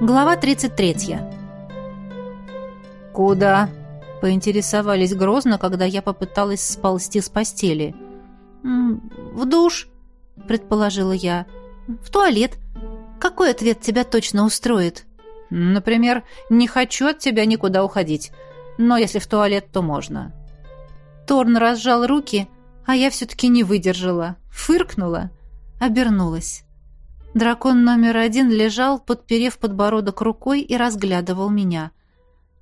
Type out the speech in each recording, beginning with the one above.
Глава 33. «Куда?» — поинтересовались грозно, когда я попыталась сползти с постели. «В душ», — предположила я. «В туалет. Какой ответ тебя точно устроит?» «Например, не хочу от тебя никуда уходить, но если в туалет, то можно». Торн разжал руки, а я все-таки не выдержала. Фыркнула, обернулась. Дракон номер один лежал, подперев подбородок рукой и разглядывал меня.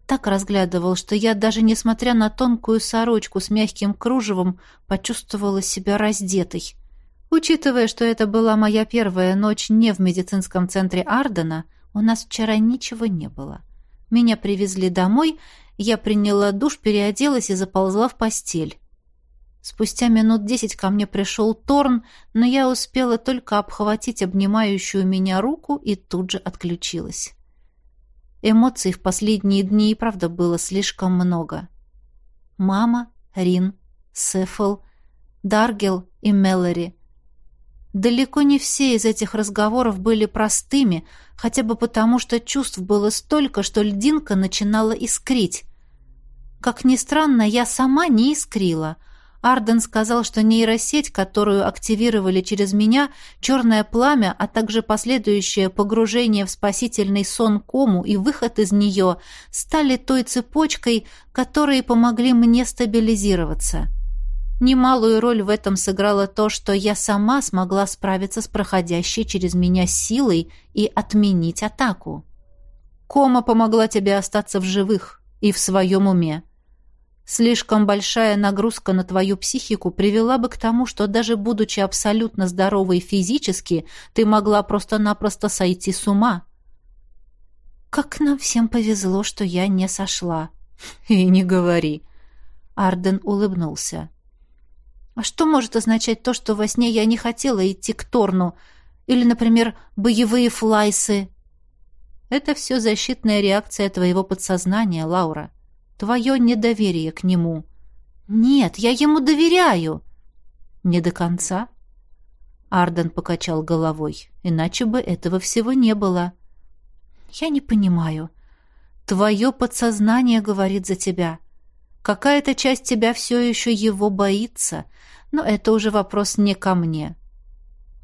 Так разглядывал, что я, даже несмотря на тонкую сорочку с мягким кружевом, почувствовала себя раздетой. Учитывая, что это была моя первая ночь не в медицинском центре Ардена, у нас вчера ничего не было. Меня привезли домой, я приняла душ, переоделась и заползла в постель. Спустя минут десять ко мне пришел Торн, но я успела только обхватить обнимающую меня руку и тут же отключилась. Эмоций в последние дни и правда было слишком много. Мама, Рин, Сефл, Даргел и Меллори. Далеко не все из этих разговоров были простыми, хотя бы потому, что чувств было столько, что льдинка начинала искрить. Как ни странно, я сама не искрила — Арден сказал, что нейросеть, которую активировали через меня, черное пламя, а также последующее погружение в спасительный сон кому и выход из нее стали той цепочкой, которые помогли мне стабилизироваться. Немалую роль в этом сыграло то, что я сама смогла справиться с проходящей через меня силой и отменить атаку. Кома помогла тебе остаться в живых и в своем уме. Слишком большая нагрузка на твою психику привела бы к тому, что даже будучи абсолютно здоровой физически, ты могла просто-напросто сойти с ума. Как нам всем повезло, что я не сошла. И не говори. Арден улыбнулся. А что может означать то, что во сне я не хотела идти к Торну? Или, например, боевые флайсы? Это все защитная реакция твоего подсознания, Лаура твое недоверие к нему. Нет, я ему доверяю. Не до конца. Арден покачал головой. Иначе бы этого всего не было. Я не понимаю. Твое подсознание говорит за тебя. Какая-то часть тебя все еще его боится, но это уже вопрос не ко мне.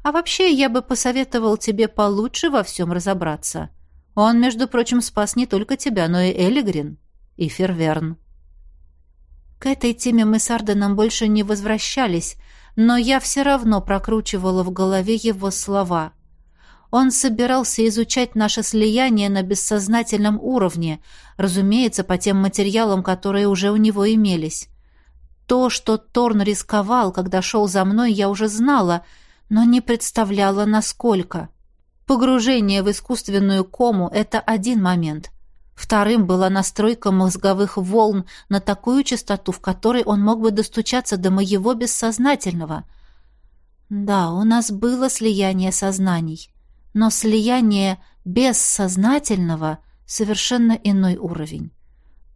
А вообще, я бы посоветовал тебе получше во всем разобраться. Он, между прочим, спас не только тебя, но и Элигрин и Ферверн. К этой теме мы с Арденом больше не возвращались, но я все равно прокручивала в голове его слова. Он собирался изучать наше слияние на бессознательном уровне, разумеется, по тем материалам, которые уже у него имелись. То, что Торн рисковал, когда шел за мной, я уже знала, но не представляла, насколько. Погружение в искусственную кому — это один момент — Вторым была настройка мозговых волн на такую частоту, в которой он мог бы достучаться до моего бессознательного. Да, у нас было слияние сознаний, но слияние бессознательного — совершенно иной уровень.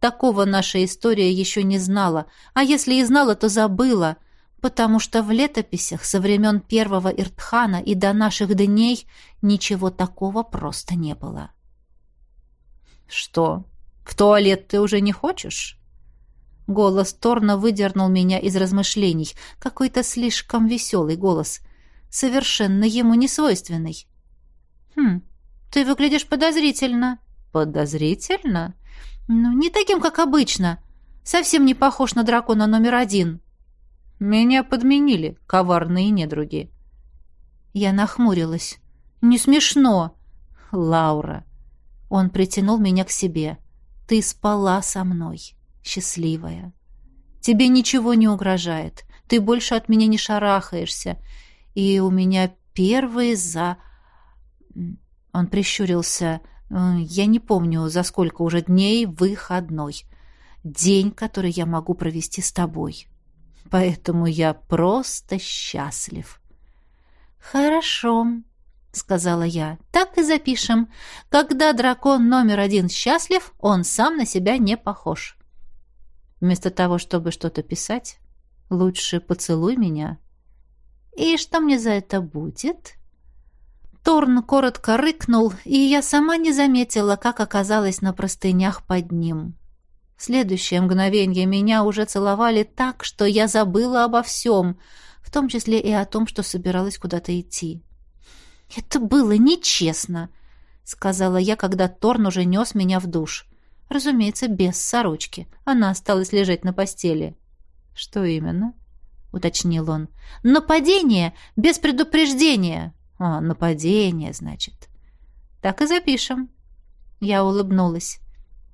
Такого наша история еще не знала, а если и знала, то забыла, потому что в летописях со времен первого Иртхана и до наших дней ничего такого просто не было. «Что, в туалет ты уже не хочешь?» Голос Торна выдернул меня из размышлений. Какой-то слишком веселый голос. Совершенно ему не свойственный. «Хм, ты выглядишь подозрительно». «Подозрительно?» «Ну, не таким, как обычно. Совсем не похож на дракона номер один». «Меня подменили, коварные недруги». Я нахмурилась. «Не смешно». «Лаура, он притянул меня к себе. «Ты спала со мной, счастливая. Тебе ничего не угрожает. Ты больше от меня не шарахаешься. И у меня первый за...» Он прищурился. «Я не помню, за сколько уже дней выходной. День, который я могу провести с тобой. Поэтому я просто счастлив». «Хорошо», сказала я. Так и запишем. Когда дракон номер один счастлив, он сам на себя не похож. Вместо того, чтобы что-то писать, лучше поцелуй меня. И что мне за это будет? Торн коротко рыкнул, и я сама не заметила, как оказалась на простынях под ним. В следующее мгновение меня уже целовали так, что я забыла обо всем, в том числе и о том, что собиралась куда-то идти. «Это было нечестно», — сказала я, когда Торн уже нес меня в душ. Разумеется, без сорочки. Она осталась лежать на постели. «Что именно?» — уточнил он. «Нападение! Без предупреждения!» «А, нападение, значит». «Так и запишем». Я улыбнулась.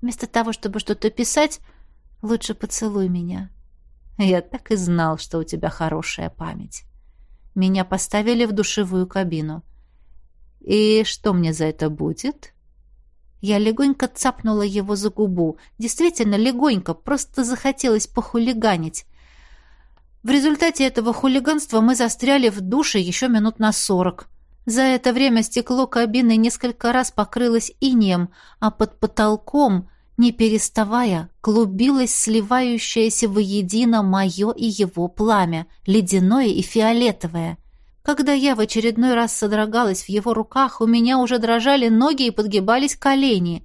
«Вместо того, чтобы что-то писать, лучше поцелуй меня». «Я так и знал, что у тебя хорошая память». Меня поставили в душевую кабину. «И что мне за это будет?» Я легонько цапнула его за губу. Действительно, легонько, просто захотелось похулиганить. В результате этого хулиганства мы застряли в душе еще минут на сорок. За это время стекло кабины несколько раз покрылось инеем, а под потолком, не переставая, клубилось сливающееся воедино мое и его пламя, ледяное и фиолетовое. Когда я в очередной раз содрогалась в его руках, у меня уже дрожали ноги и подгибались колени.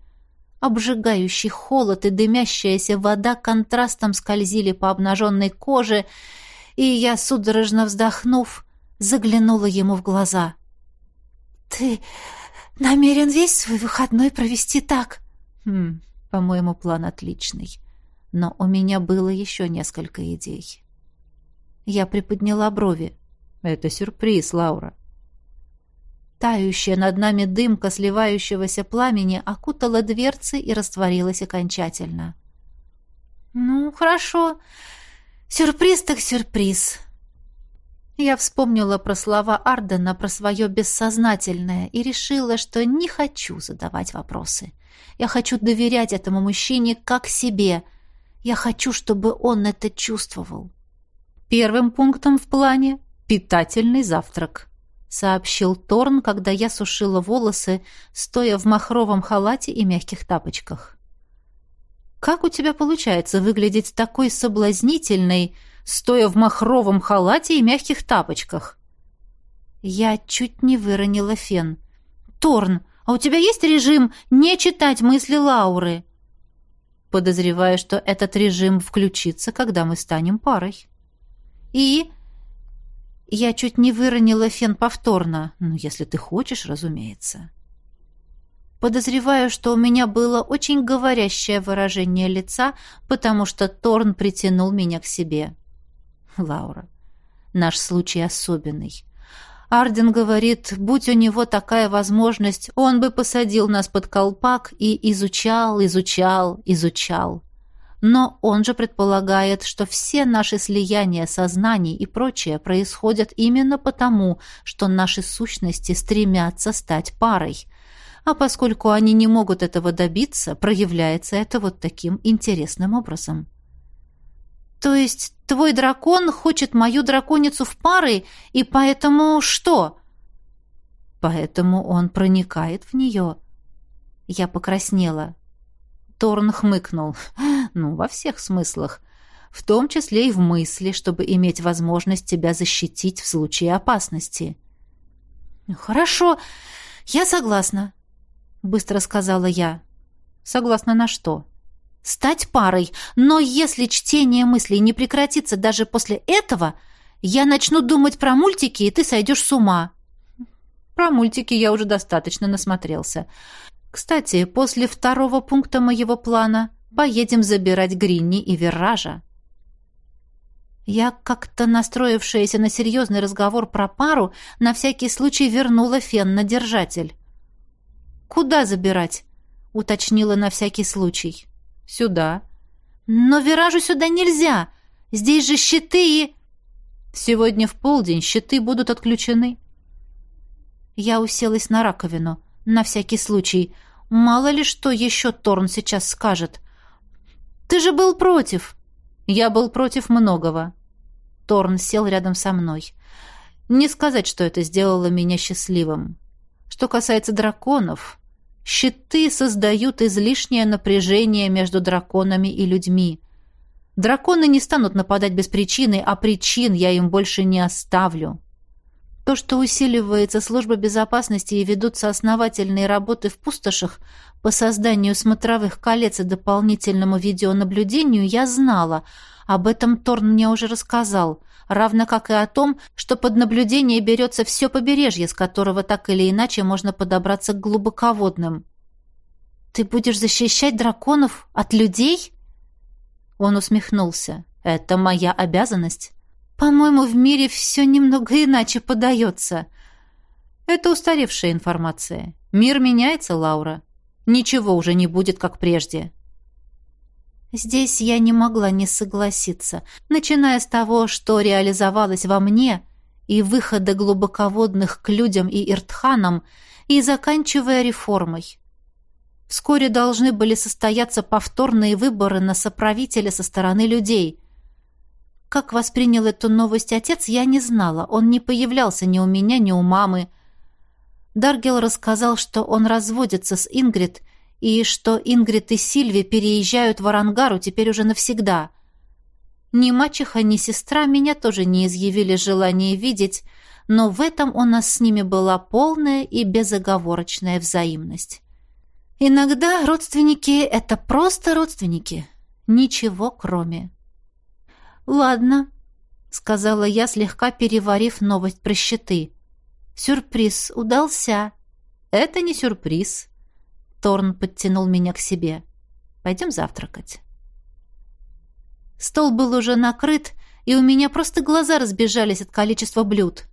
Обжигающий холод и дымящаяся вода контрастом скользили по обнаженной коже, и я, судорожно вздохнув, заглянула ему в глаза. «Ты намерен весь свой выходной провести так?» «Хм, по-моему, план отличный. Но у меня было еще несколько идей». Я приподняла брови. Это сюрприз, Лаура. Тающая над нами дымка сливающегося пламени окутала дверцы и растворилась окончательно. «Ну, хорошо. Сюрприз так сюрприз». Я вспомнила про слова Ардена, про свое бессознательное и решила, что не хочу задавать вопросы. Я хочу доверять этому мужчине как себе. Я хочу, чтобы он это чувствовал. Первым пунктом в плане питательный завтрак», — сообщил Торн, когда я сушила волосы, стоя в махровом халате и мягких тапочках. «Как у тебя получается выглядеть такой соблазнительной, стоя в махровом халате и мягких тапочках?» Я чуть не выронила фен. «Торн, а у тебя есть режим не читать мысли Лауры?» Подозреваю, что этот режим включится, когда мы станем парой. «И я чуть не выронила фен повторно. Ну, если ты хочешь, разумеется. Подозреваю, что у меня было очень говорящее выражение лица, потому что Торн притянул меня к себе. Лаура, наш случай особенный. Арден говорит, будь у него такая возможность, он бы посадил нас под колпак и изучал, изучал, изучал. Но он же предполагает, что все наши слияния сознаний и прочее происходят именно потому, что наши сущности стремятся стать парой. А поскольку они не могут этого добиться, проявляется это вот таким интересным образом. То есть твой дракон хочет мою драконицу в пары, и поэтому что? Поэтому он проникает в нее. Я покраснела. Торн хмыкнул. Ну, во всех смыслах. В том числе и в мысли, чтобы иметь возможность тебя защитить в случае опасности. «Хорошо, я согласна», — быстро сказала я. «Согласна на что?» «Стать парой. Но если чтение мыслей не прекратится даже после этого, я начну думать про мультики, и ты сойдешь с ума». «Про мультики я уже достаточно насмотрелся. Кстати, после второго пункта моего плана поедем забирать Гринни и Виража. Я, как-то настроившаяся на серьезный разговор про пару, на всякий случай вернула фен на держатель. «Куда забирать?» — уточнила на всякий случай. «Сюда». «Но Виражу сюда нельзя! Здесь же щиты и...» «Сегодня в полдень щиты будут отключены». Я уселась на раковину, на всякий случай — Мало ли что еще Торн сейчас скажет. «Ты же был против!» «Я был против многого». Торн сел рядом со мной. Не сказать, что это сделало меня счастливым. Что касается драконов, щиты создают излишнее напряжение между драконами и людьми. Драконы не станут нападать без причины, а причин я им больше не оставлю. То, что усиливается служба безопасности и ведутся основательные работы в пустошах по созданию смотровых колец и дополнительному видеонаблюдению, я знала. Об этом Торн мне уже рассказал, равно как и о том, что под наблюдение берется все побережье, с которого так или иначе можно подобраться к глубоководным. «Ты будешь защищать драконов от людей?» Он усмехнулся. «Это моя обязанность». По-моему, в мире все немного иначе подается. Это устаревшая информация. Мир меняется, Лаура. Ничего уже не будет, как прежде. Здесь я не могла не согласиться, начиная с того, что реализовалось во мне, и выхода глубоководных к людям и иртханам, и заканчивая реформой. Вскоре должны были состояться повторные выборы на соправителя со стороны людей – как воспринял эту новость отец, я не знала. Он не появлялся ни у меня, ни у мамы. Даргел рассказал, что он разводится с Ингрид, и что Ингрид и Сильви переезжают в Арангару теперь уже навсегда. Ни мачеха, ни сестра меня тоже не изъявили желания видеть, но в этом у нас с ними была полная и безоговорочная взаимность. Иногда родственники — это просто родственники. Ничего кроме. «Ладно», — сказала я, слегка переварив новость про щиты. «Сюрприз удался». «Это не сюрприз». Торн подтянул меня к себе. «Пойдем завтракать». Стол был уже накрыт, и у меня просто глаза разбежались от количества блюд.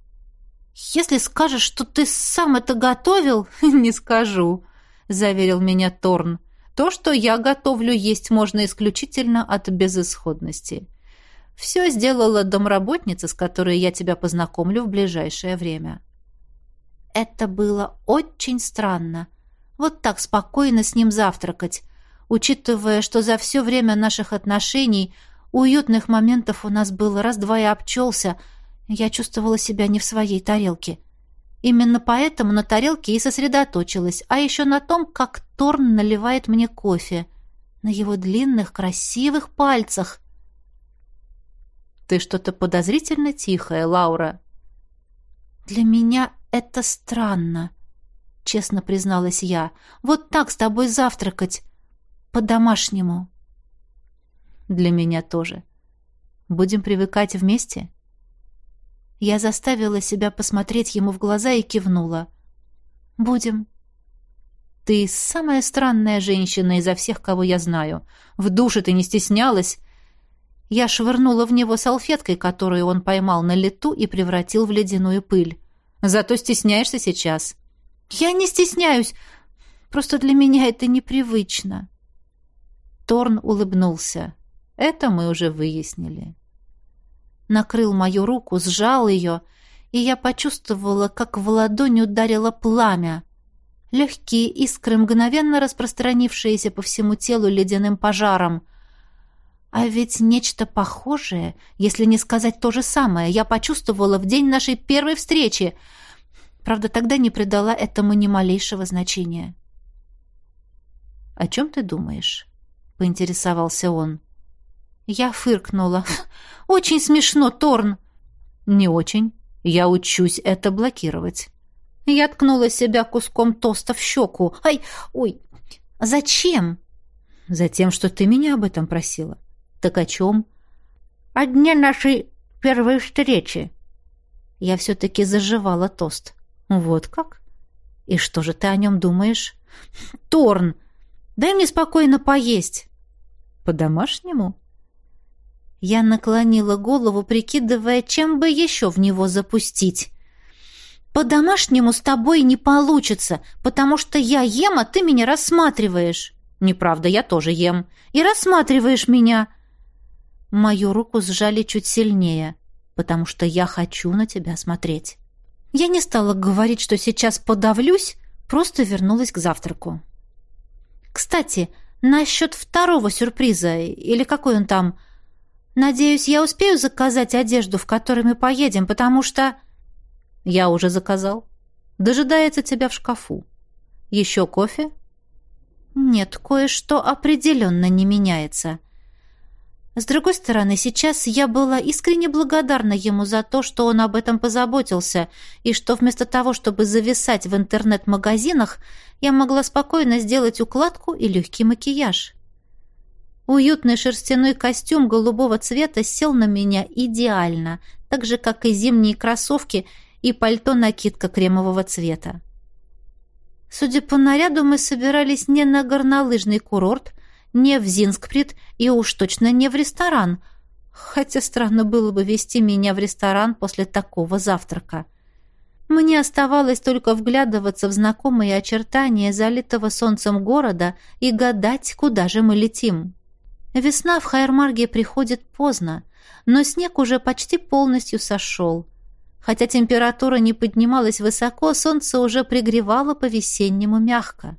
«Если скажешь, что ты сам это готовил...» «Не скажу», — заверил меня Торн. «То, что я готовлю, есть можно исключительно от безысходности. Все сделала домработница, с которой я тебя познакомлю в ближайшее время. Это было очень странно. Вот так спокойно с ним завтракать, учитывая, что за все время наших отношений уютных моментов у нас было раз-два и обчелся, я чувствовала себя не в своей тарелке. Именно поэтому на тарелке и сосредоточилась, а еще на том, как Торн наливает мне кофе. На его длинных, красивых пальцах. Ты что-то подозрительно тихая, Лаура. Для меня это странно, честно призналась я. Вот так с тобой завтракать по-домашнему. Для меня тоже. Будем привыкать вместе. Я заставила себя посмотреть ему в глаза и кивнула. Будем. Ты самая странная женщина изо всех, кого я знаю. В душе ты не стеснялась, я швырнула в него салфеткой, которую он поймал на лету и превратил в ледяную пыль. «Зато стесняешься сейчас». «Я не стесняюсь. Просто для меня это непривычно». Торн улыбнулся. «Это мы уже выяснили». Накрыл мою руку, сжал ее, и я почувствовала, как в ладонь ударило пламя. Легкие искры, мгновенно распространившиеся по всему телу ледяным пожаром — а ведь нечто похожее, если не сказать то же самое, я почувствовала в день нашей первой встречи. Правда, тогда не придала этому ни малейшего значения. «О чем ты думаешь?» — поинтересовался он. Я фыркнула. «Очень смешно, Торн!» «Не очень. Я учусь это блокировать». Я ткнула себя куском тоста в щеку. «Ай, ой, зачем?» «Затем, что ты меня об этом просила. «Так о чем?» «О дне нашей первой встречи». Я все-таки заживала тост. «Вот как? И что же ты о нем думаешь?» «Торн, дай мне спокойно поесть». «По-домашнему?» Я наклонила голову, прикидывая, чем бы еще в него запустить. «По-домашнему с тобой не получится, потому что я ем, а ты меня рассматриваешь». «Неправда, я тоже ем. И рассматриваешь меня. Мою руку сжали чуть сильнее, потому что я хочу на тебя смотреть. Я не стала говорить, что сейчас подавлюсь, просто вернулась к завтраку. Кстати, насчет второго сюрприза, или какой он там... Надеюсь, я успею заказать одежду, в которой мы поедем, потому что... Я уже заказал. Дожидается тебя в шкафу. Еще кофе? Нет, кое-что определенно не меняется. С другой стороны, сейчас я была искренне благодарна ему за то, что он об этом позаботился, и что вместо того, чтобы зависать в интернет-магазинах, я могла спокойно сделать укладку и легкий макияж. Уютный шерстяной костюм голубого цвета сел на меня идеально, так же, как и зимние кроссовки и пальто-накидка кремового цвета. Судя по наряду, мы собирались не на горнолыжный курорт, не в Зинскприт и уж точно не в ресторан. Хотя странно было бы вести меня в ресторан после такого завтрака. Мне оставалось только вглядываться в знакомые очертания залитого солнцем города и гадать, куда же мы летим. Весна в Хайермарге приходит поздно, но снег уже почти полностью сошел. Хотя температура не поднималась высоко, солнце уже пригревало по-весеннему мягко.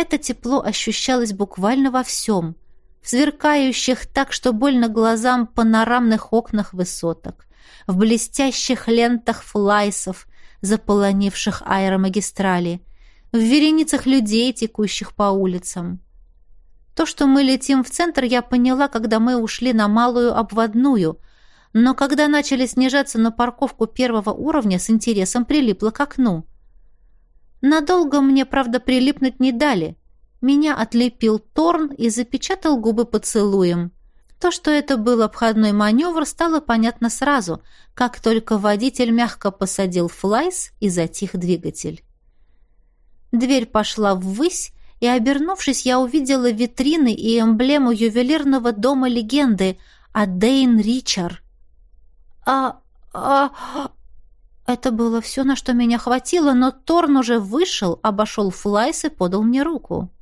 Это тепло ощущалось буквально во всем. В сверкающих так, что больно глазам панорамных окнах высоток, в блестящих лентах флайсов, заполонивших аэромагистрали, в вереницах людей, текущих по улицам. То, что мы летим в центр, я поняла, когда мы ушли на малую обводную, но когда начали снижаться на парковку первого уровня, с интересом прилипла к окну. Надолго мне, правда, прилипнуть не дали. Меня отлепил Торн и запечатал губы поцелуем. То, что это был обходной маневр, стало понятно сразу, как только водитель мягко посадил флайс и затих двигатель. Дверь пошла ввысь, и, обернувшись, я увидела витрины и эмблему ювелирного дома легенды Адейн Ричар. «А... а...» Это было все, на что меня хватило, но Торн уже вышел, обошел Флайс и подал мне руку.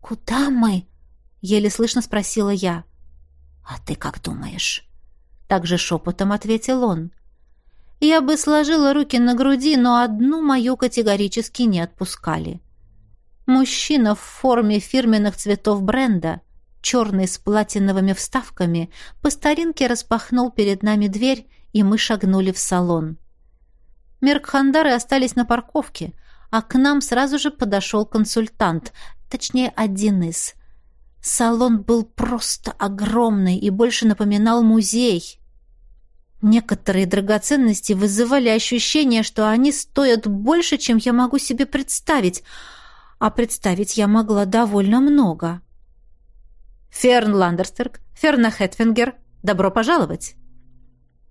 «Куда мы?» — еле слышно спросила я. «А ты как думаешь?» Также шепотом ответил он. Я бы сложила руки на груди, но одну мою категорически не отпускали. Мужчина в форме фирменных цветов бренда, черный с платиновыми вставками, по старинке распахнул перед нами дверь, и мы шагнули в салон. Меркхандары остались на парковке, а к нам сразу же подошел консультант, точнее, один из. Салон был просто огромный и больше напоминал музей. Некоторые драгоценности вызывали ощущение, что они стоят больше, чем я могу себе представить — а представить я могла довольно много. «Ферн Ландерстерк, Ферна Хэтфингер, добро пожаловать!»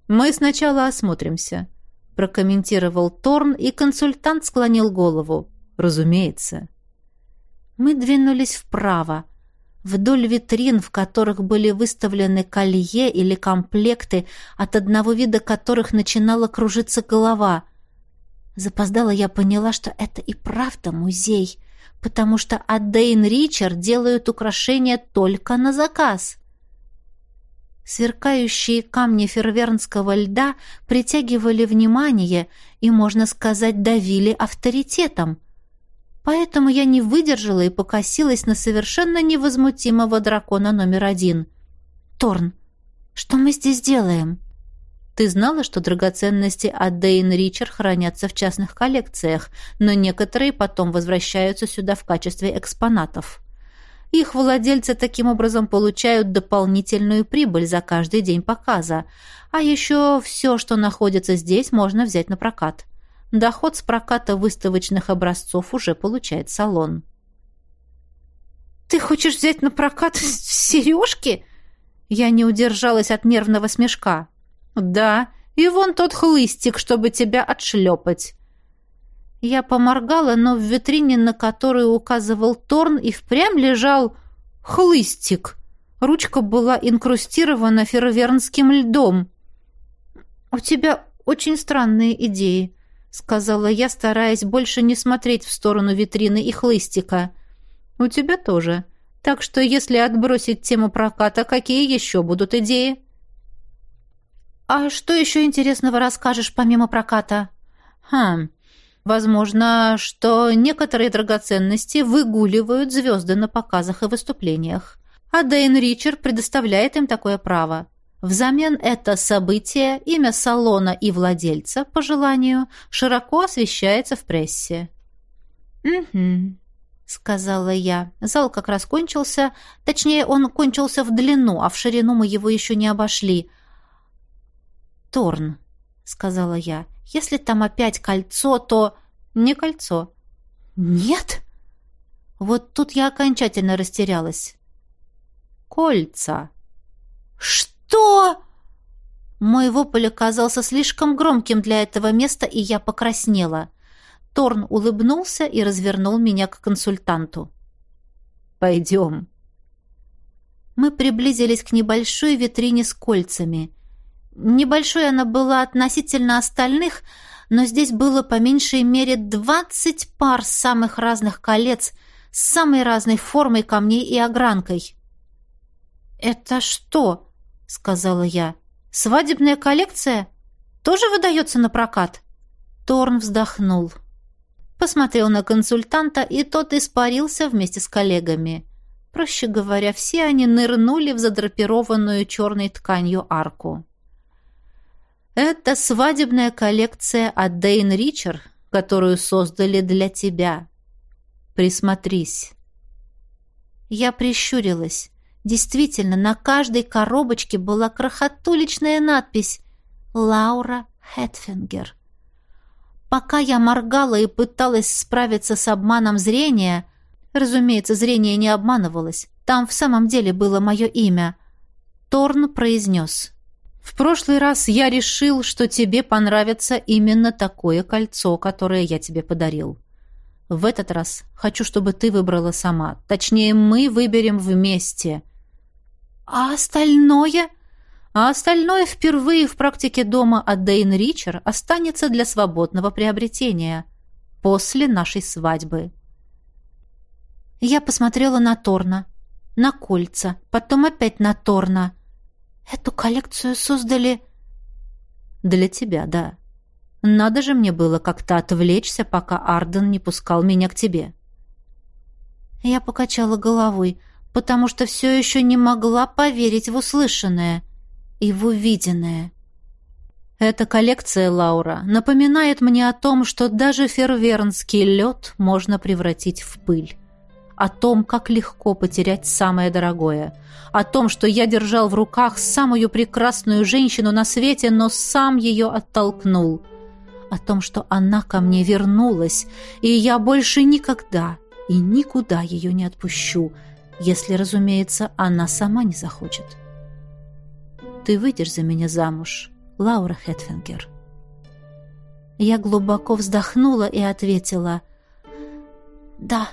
«Мы сначала осмотримся», — прокомментировал Торн, и консультант склонил голову. «Разумеется». Мы двинулись вправо, вдоль витрин, в которых были выставлены колье или комплекты, от одного вида которых начинала кружиться голова. Запоздала я поняла, что это и правда музей — потому что от Дейн Ричард делают украшения только на заказ. Сверкающие камни фервернского льда притягивали внимание и, можно сказать, давили авторитетом. Поэтому я не выдержала и покосилась на совершенно невозмутимого дракона номер один. «Торн, что мы здесь делаем?» Ты знала, что драгоценности от Дейн Ричер хранятся в частных коллекциях, но некоторые потом возвращаются сюда в качестве экспонатов. Их владельцы таким образом получают дополнительную прибыль за каждый день показа. А еще все, что находится здесь, можно взять на прокат. Доход с проката выставочных образцов уже получает салон. «Ты хочешь взять на прокат сережки?» Я не удержалась от нервного смешка. «Да, и вон тот хлыстик, чтобы тебя отшлепать». Я поморгала, но в витрине, на которую указывал Торн, и впрямь лежал хлыстик. Ручка была инкрустирована фервернским льдом. «У тебя очень странные идеи», — сказала я, стараясь больше не смотреть в сторону витрины и хлыстика. «У тебя тоже. Так что, если отбросить тему проката, какие еще будут идеи?» «А что еще интересного расскажешь помимо проката?» «Хм, возможно, что некоторые драгоценности выгуливают звезды на показах и выступлениях. А Дэйн Ричард предоставляет им такое право. Взамен это событие, имя салона и владельца, по желанию, широко освещается в прессе». «Угу», — сказала я. Зал как раз кончился, точнее, он кончился в длину, а в ширину мы его еще не обошли. «Торн», — сказала я, — «если там опять кольцо, то...» «Не кольцо». «Нет?» Вот тут я окончательно растерялась. «Кольца». «Что?» Мой вопль оказался слишком громким для этого места, и я покраснела. Торн улыбнулся и развернул меня к консультанту. «Пойдем». Мы приблизились к небольшой витрине с кольцами. Небольшой она была относительно остальных, но здесь было по меньшей мере двадцать пар самых разных колец с самой разной формой камней и огранкой. «Это что?» — сказала я. «Свадебная коллекция? Тоже выдается на прокат?» Торн вздохнул. Посмотрел на консультанта, и тот испарился вместе с коллегами. Проще говоря, все они нырнули в задрапированную черной тканью арку. «Это свадебная коллекция от Дейн Ричер, которую создали для тебя. Присмотрись». Я прищурилась. Действительно, на каждой коробочке была крохотуличная надпись «Лаура Хэтфингер». Пока я моргала и пыталась справиться с обманом зрения, разумеется, зрение не обманывалось, там в самом деле было мое имя, Торн произнес. «В прошлый раз я решил, что тебе понравится именно такое кольцо, которое я тебе подарил. В этот раз хочу, чтобы ты выбрала сама. Точнее, мы выберем вместе». «А остальное?» а остальное впервые в практике дома от Дейн Ричер останется для свободного приобретения после нашей свадьбы. Я посмотрела на Торна, на кольца, потом опять на Торна. Эту коллекцию создали... Для тебя, да. Надо же мне было как-то отвлечься, пока Арден не пускал меня к тебе. Я покачала головой, потому что все еще не могла поверить в услышанное — и в увиденное. Эта коллекция, Лаура, напоминает мне о том, что даже фервернский лед можно превратить в пыль. О том, как легко потерять самое дорогое. О том, что я держал в руках самую прекрасную женщину на свете, но сам ее оттолкнул. О том, что она ко мне вернулась, и я больше никогда и никуда ее не отпущу, если, разумеется, она сама не захочет. Ты выйдешь за меня замуж, Лаура Хэтфингер?» Я глубоко вздохнула и ответила «Да».